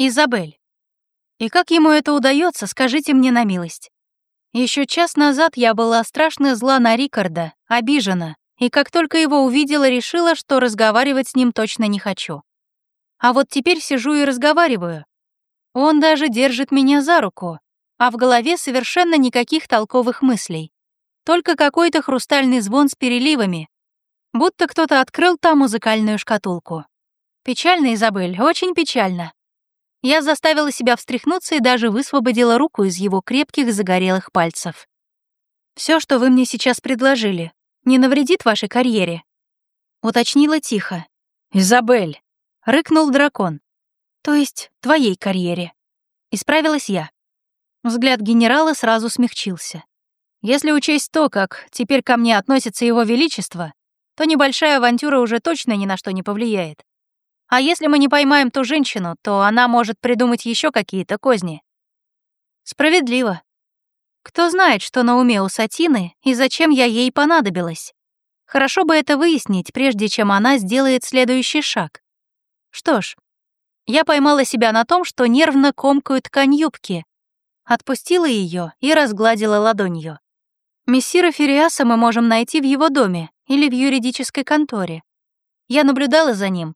Изабель. И как ему это удается, скажите мне на милость. Еще час назад я была страшно зла на Рикарда, обижена, и как только его увидела, решила, что разговаривать с ним точно не хочу. А вот теперь сижу и разговариваю. Он даже держит меня за руку, а в голове совершенно никаких толковых мыслей. Только какой-то хрустальный звон с переливами, будто кто-то открыл там музыкальную шкатулку. Печально, Изабель, очень печально. Я заставила себя встряхнуться и даже высвободила руку из его крепких загорелых пальцев. Все, что вы мне сейчас предложили, не навредит вашей карьере?» Уточнила тихо. «Изабель!» — рыкнул дракон. «То есть твоей карьере?» Исправилась я. Взгляд генерала сразу смягчился. Если учесть то, как теперь ко мне относится его величество, то небольшая авантюра уже точно ни на что не повлияет. А если мы не поймаем ту женщину, то она может придумать еще какие-то козни. Справедливо. Кто знает, что на уме у Сатины и зачем я ей понадобилась. Хорошо бы это выяснить, прежде чем она сделает следующий шаг. Что ж, я поймала себя на том, что нервно комкаю ткань юбки, отпустила ее и разгладила ладонью. Мессира Фериаса мы можем найти в его доме или в юридической конторе. Я наблюдала за ним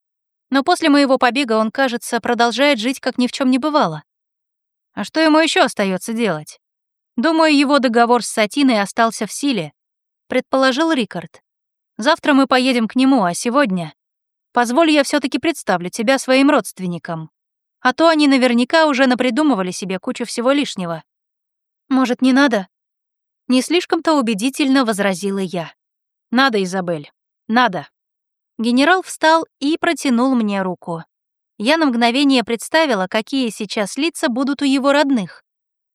но после моего побега он, кажется, продолжает жить, как ни в чем не бывало. А что ему еще остается делать? Думаю, его договор с Сатиной остался в силе, предположил Рикард. Завтра мы поедем к нему, а сегодня... Позволь, я все таки представлю тебя своим родственникам. А то они наверняка уже напридумывали себе кучу всего лишнего. Может, не надо? Не слишком-то убедительно возразила я. Надо, Изабель, надо. Генерал встал и протянул мне руку. Я на мгновение представила, какие сейчас лица будут у его родных.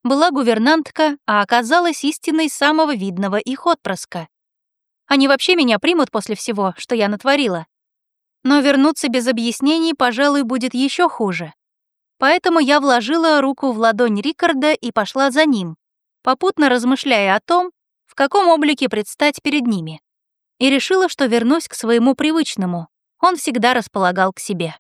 Была гувернантка, а оказалась истиной самого видного их отпрыска. Они вообще меня примут после всего, что я натворила. Но вернуться без объяснений, пожалуй, будет еще хуже. Поэтому я вложила руку в ладонь Рикарда и пошла за ним, попутно размышляя о том, в каком облике предстать перед ними и решила, что вернусь к своему привычному. Он всегда располагал к себе.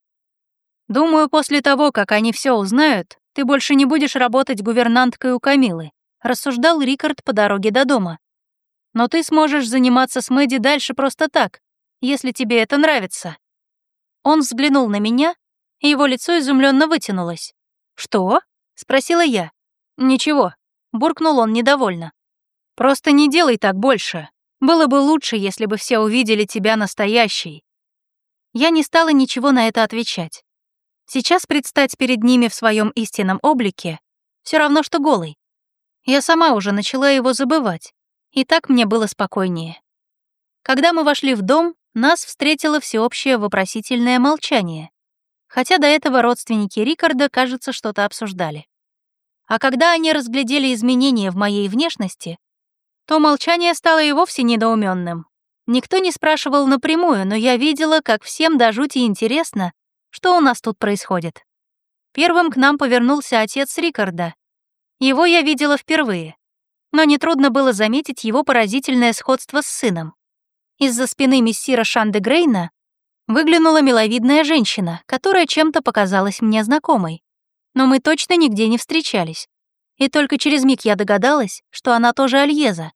«Думаю, после того, как они все узнают, ты больше не будешь работать гувернанткой у Камилы», рассуждал Рикард по дороге до дома. «Но ты сможешь заниматься с Мэдди дальше просто так, если тебе это нравится». Он взглянул на меня, и его лицо изумленно вытянулось. «Что?» — спросила я. «Ничего», — буркнул он недовольно. «Просто не делай так больше. Было бы лучше, если бы все увидели тебя настоящей. Я не стала ничего на это отвечать. Сейчас предстать перед ними в своем истинном облике все равно, что голый. Я сама уже начала его забывать, и так мне было спокойнее. Когда мы вошли в дом, нас встретило всеобщее вопросительное молчание, хотя до этого родственники Рикарда, кажется, что-то обсуждали. А когда они разглядели изменения в моей внешности, то молчание стало и вовсе недоуменным. Никто не спрашивал напрямую, но я видела, как всем до жути интересно, что у нас тут происходит. Первым к нам повернулся отец Рикарда. Его я видела впервые, но нетрудно было заметить его поразительное сходство с сыном. Из-за спины мессира Шанде Грейна выглянула миловидная женщина, которая чем-то показалась мне знакомой. Но мы точно нигде не встречались. И только через миг я догадалась, что она тоже Альеза,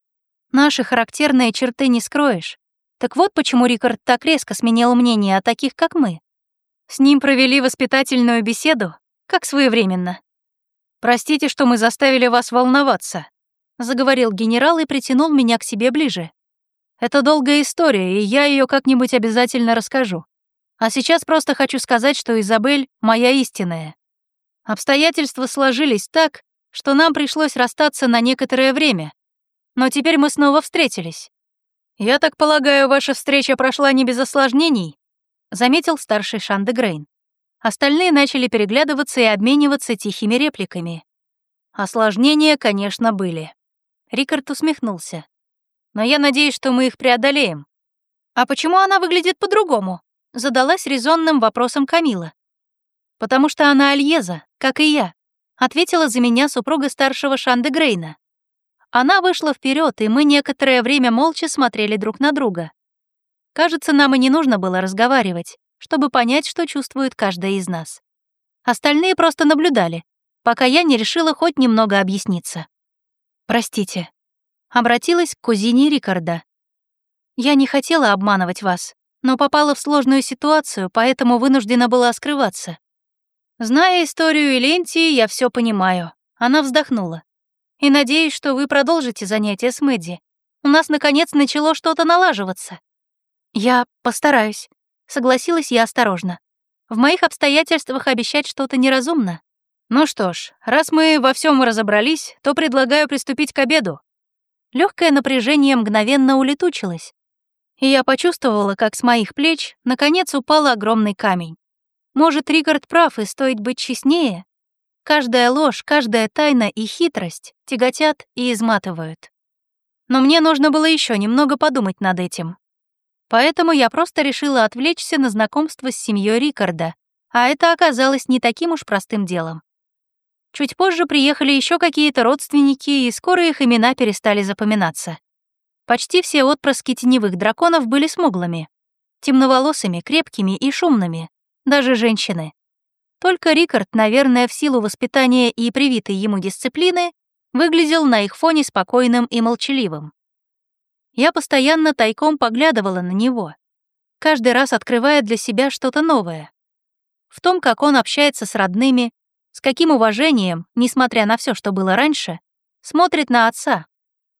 Наши характерные черты не скроешь. Так вот почему Рикард так резко сменил мнение о таких, как мы. С ним провели воспитательную беседу, как своевременно. «Простите, что мы заставили вас волноваться», — заговорил генерал и притянул меня к себе ближе. «Это долгая история, и я ее как-нибудь обязательно расскажу. А сейчас просто хочу сказать, что Изабель — моя истинная. Обстоятельства сложились так, что нам пришлось расстаться на некоторое время, но теперь мы снова встретились. Я так полагаю, ваша встреча прошла не без осложнений?» — заметил старший Шандегрейн. Остальные начали переглядываться и обмениваться тихими репликами. Осложнения, конечно, были. Рикард усмехнулся. «Но я надеюсь, что мы их преодолеем». «А почему она выглядит по-другому?» — задалась резонным вопросом Камила. «Потому что она Альеза, как и я», — ответила за меня супруга старшего Шандегрейна. Она вышла вперед, и мы некоторое время молча смотрели друг на друга. Кажется, нам и не нужно было разговаривать, чтобы понять, что чувствует каждая из нас. Остальные просто наблюдали, пока я не решила хоть немного объясниться. «Простите», — обратилась к кузине Рикарда. «Я не хотела обманывать вас, но попала в сложную ситуацию, поэтому вынуждена была скрываться. Зная историю Элентии, я все понимаю». Она вздохнула. «И надеюсь, что вы продолжите занятия с Мэдди. У нас, наконец, начало что-то налаживаться». «Я постараюсь», — согласилась я осторожно. «В моих обстоятельствах обещать что-то неразумно». «Ну что ж, раз мы во всем разобрались, то предлагаю приступить к обеду». Легкое напряжение мгновенно улетучилось, и я почувствовала, как с моих плеч наконец упал огромный камень. Может, Рикард прав, и стоит быть честнее? Каждая ложь, каждая тайна и хитрость тяготят и изматывают. Но мне нужно было еще немного подумать над этим. Поэтому я просто решила отвлечься на знакомство с семьей Рикарда, а это оказалось не таким уж простым делом. Чуть позже приехали еще какие-то родственники, и скоро их имена перестали запоминаться. Почти все отпрыски теневых драконов были смуглыми, темноволосыми, крепкими и шумными, даже женщины. Только Рикард, наверное, в силу воспитания и привитой ему дисциплины, выглядел на их фоне спокойным и молчаливым. Я постоянно тайком поглядывала на него, каждый раз открывая для себя что-то новое. В том, как он общается с родными, с каким уважением, несмотря на все, что было раньше, смотрит на отца,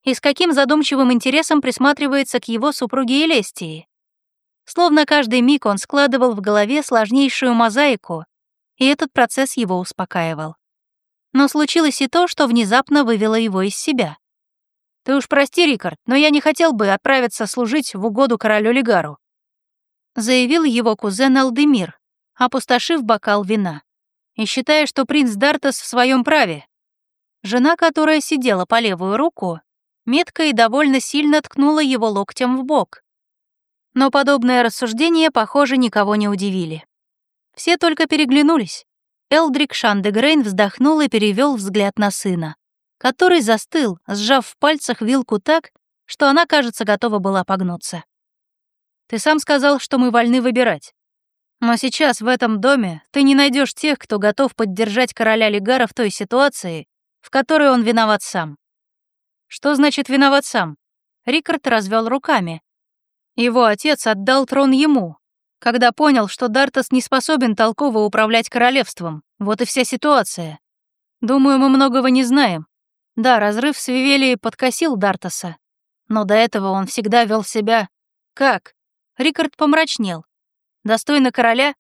и с каким задумчивым интересом присматривается к его супруге Элестии. Словно каждый миг он складывал в голове сложнейшую мозаику, и этот процесс его успокаивал. Но случилось и то, что внезапно вывело его из себя. «Ты уж прости, Рикард, но я не хотел бы отправиться служить в угоду королю Лигару», заявил его кузен Алдемир, опустошив бокал вина, и считая, что принц Дартас в своем праве. Жена, которая сидела по левую руку, метко и довольно сильно ткнула его локтем в бок. Но подобное рассуждение, похоже, никого не удивили. Все только переглянулись. Элдрик Шандегрейн вздохнул и перевел взгляд на сына, который застыл, сжав в пальцах вилку так, что она, кажется, готова была погнуться. «Ты сам сказал, что мы вольны выбирать. Но сейчас в этом доме ты не найдешь тех, кто готов поддержать короля Лигара в той ситуации, в которой он виноват сам». «Что значит виноват сам?» Рикард развел руками. Его отец отдал трон ему, когда понял, что Дартас не способен толково управлять королевством. Вот и вся ситуация. Думаю, мы многого не знаем. Да, разрыв с Вивелией подкосил Дартаса, но до этого он всегда вел себя... Как? Рикард помрачнел. Достойно короля?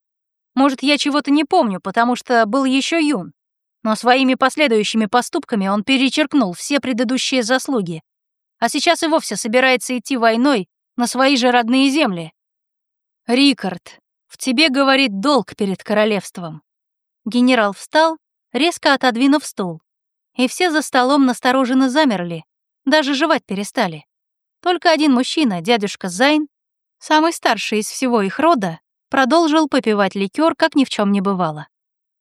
Может, я чего-то не помню, потому что был еще юн. Но своими последующими поступками он перечеркнул все предыдущие заслуги. А сейчас и вовсе собирается идти войной на свои же родные земли. «Рикард, в тебе говорит долг перед королевством». Генерал встал, резко отодвинув стул. И все за столом настороженно замерли, даже жевать перестали. Только один мужчина, дядюшка Зайн, самый старший из всего их рода, продолжил попивать ликер, как ни в чем не бывало.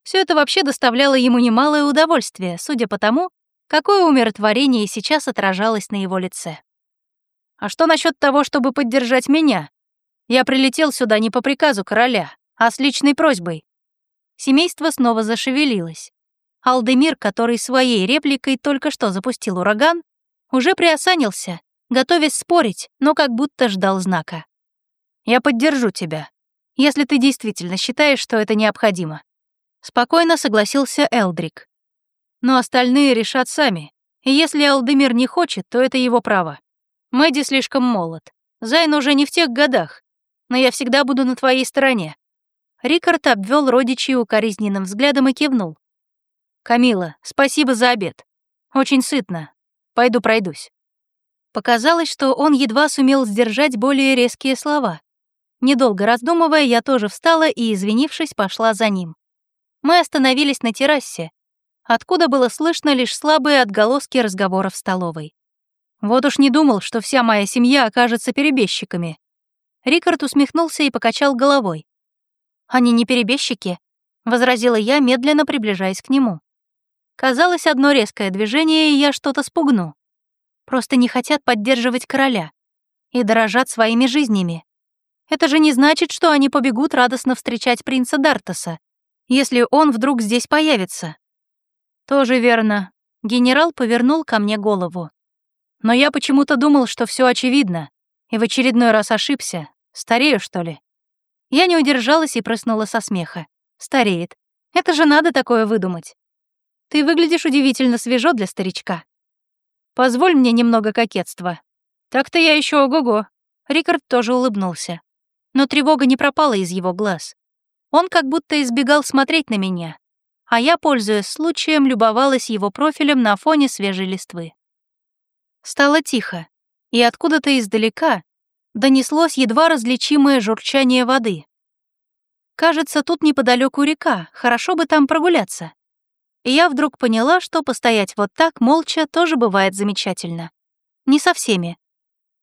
Все это вообще доставляло ему немалое удовольствие, судя по тому, какое умиротворение сейчас отражалось на его лице. «А что насчет того, чтобы поддержать меня?» Я прилетел сюда не по приказу короля, а с личной просьбой. Семейство снова зашевелилось. Алдемир, который своей репликой только что запустил ураган, уже приосанился, готовясь спорить, но как будто ждал знака. «Я поддержу тебя, если ты действительно считаешь, что это необходимо». Спокойно согласился Элдрик. Но остальные решат сами, и если Алдемир не хочет, то это его право. Мэдди слишком молод. Зайн уже не в тех годах, но я всегда буду на твоей стороне». Рикард обвел родичей укоризненным взглядом и кивнул. «Камила, спасибо за обед. Очень сытно. Пойду пройдусь». Показалось, что он едва сумел сдержать более резкие слова. Недолго раздумывая, я тоже встала и, извинившись, пошла за ним. Мы остановились на террасе, откуда было слышно лишь слабые отголоски разговора в столовой. Вот уж не думал, что вся моя семья окажется перебежчиками. Рикард усмехнулся и покачал головой. «Они не перебежчики», — возразила я, медленно приближаясь к нему. Казалось, одно резкое движение, и я что-то спугну. Просто не хотят поддерживать короля и дорожат своими жизнями. Это же не значит, что они побегут радостно встречать принца Дартаса если он вдруг здесь появится. Тоже верно. Генерал повернул ко мне голову. Но я почему-то думал, что все очевидно, и в очередной раз ошибся. Старею, что ли? Я не удержалась и прыснула со смеха. Стареет. Это же надо такое выдумать. Ты выглядишь удивительно свежо для старичка. Позволь мне немного кокетства. Так-то я еще ого-го. Рикард тоже улыбнулся. Но тревога не пропала из его глаз. Он как будто избегал смотреть на меня, а я, пользуясь случаем, любовалась его профилем на фоне свежей листвы. Стало тихо, и откуда-то издалека донеслось едва различимое журчание воды. Кажется, тут неподалеку река, хорошо бы там прогуляться. И я вдруг поняла, что постоять вот так, молча, тоже бывает замечательно. Не со всеми.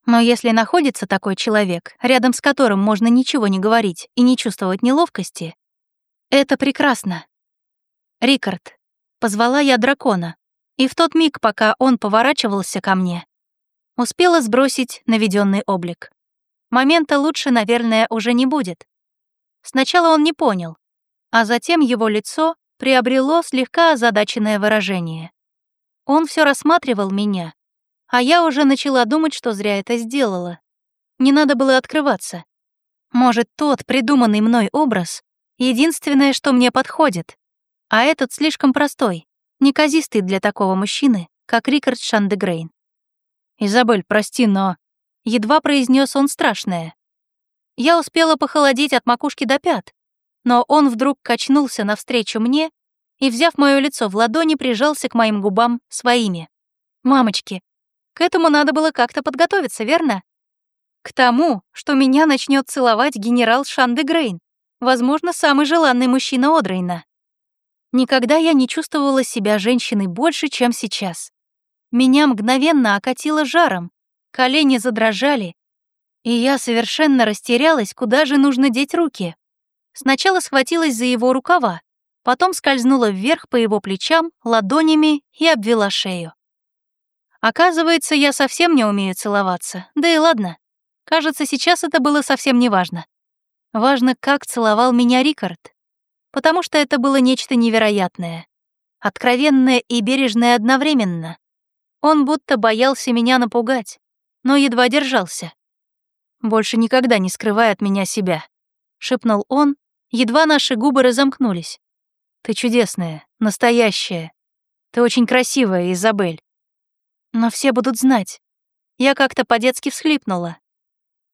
Но если находится такой человек, рядом с которым можно ничего не говорить и не чувствовать неловкости, это прекрасно. Рикард. Позвала я дракона, и в тот миг, пока он поворачивался ко мне, успела сбросить наведенный облик. Момента лучше, наверное, уже не будет. Сначала он не понял, а затем его лицо приобрело слегка озадаченное выражение. Он все рассматривал меня, а я уже начала думать, что зря это сделала. Не надо было открываться. Может, тот придуманный мной образ — единственное, что мне подходит, а этот слишком простой, неказистый для такого мужчины, как Рикард Шандегрейн. «Изабель, прости, но...» Едва произнес он страшное. Я успела похолодеть от макушки до пят, но он вдруг качнулся навстречу мне и, взяв мое лицо в ладони, прижался к моим губам своими. «Мамочки, к этому надо было как-то подготовиться, верно? К тому, что меня начнет целовать генерал Шанде Грейн, возможно, самый желанный мужчина Одрейна. Никогда я не чувствовала себя женщиной больше, чем сейчас. Меня мгновенно окатило жаром, колени задрожали, и я совершенно растерялась, куда же нужно деть руки. Сначала схватилась за его рукава, потом скользнула вверх по его плечам ладонями и обвела шею. Оказывается, я совсем не умею целоваться, да и ладно. Кажется, сейчас это было совсем не важно. Важно, как целовал меня Рикард, потому что это было нечто невероятное, откровенное и бережное одновременно. Он будто боялся меня напугать, но едва держался. «Больше никогда не скрывай от меня себя», — шепнул он, едва наши губы разомкнулись. «Ты чудесная, настоящая. Ты очень красивая, Изабель. Но все будут знать. Я как-то по-детски всхлипнула.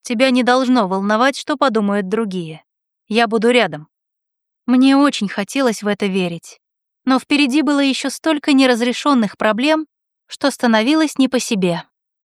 Тебя не должно волновать, что подумают другие. Я буду рядом. Мне очень хотелось в это верить. Но впереди было еще столько неразрешенных проблем, что становилось не по себе.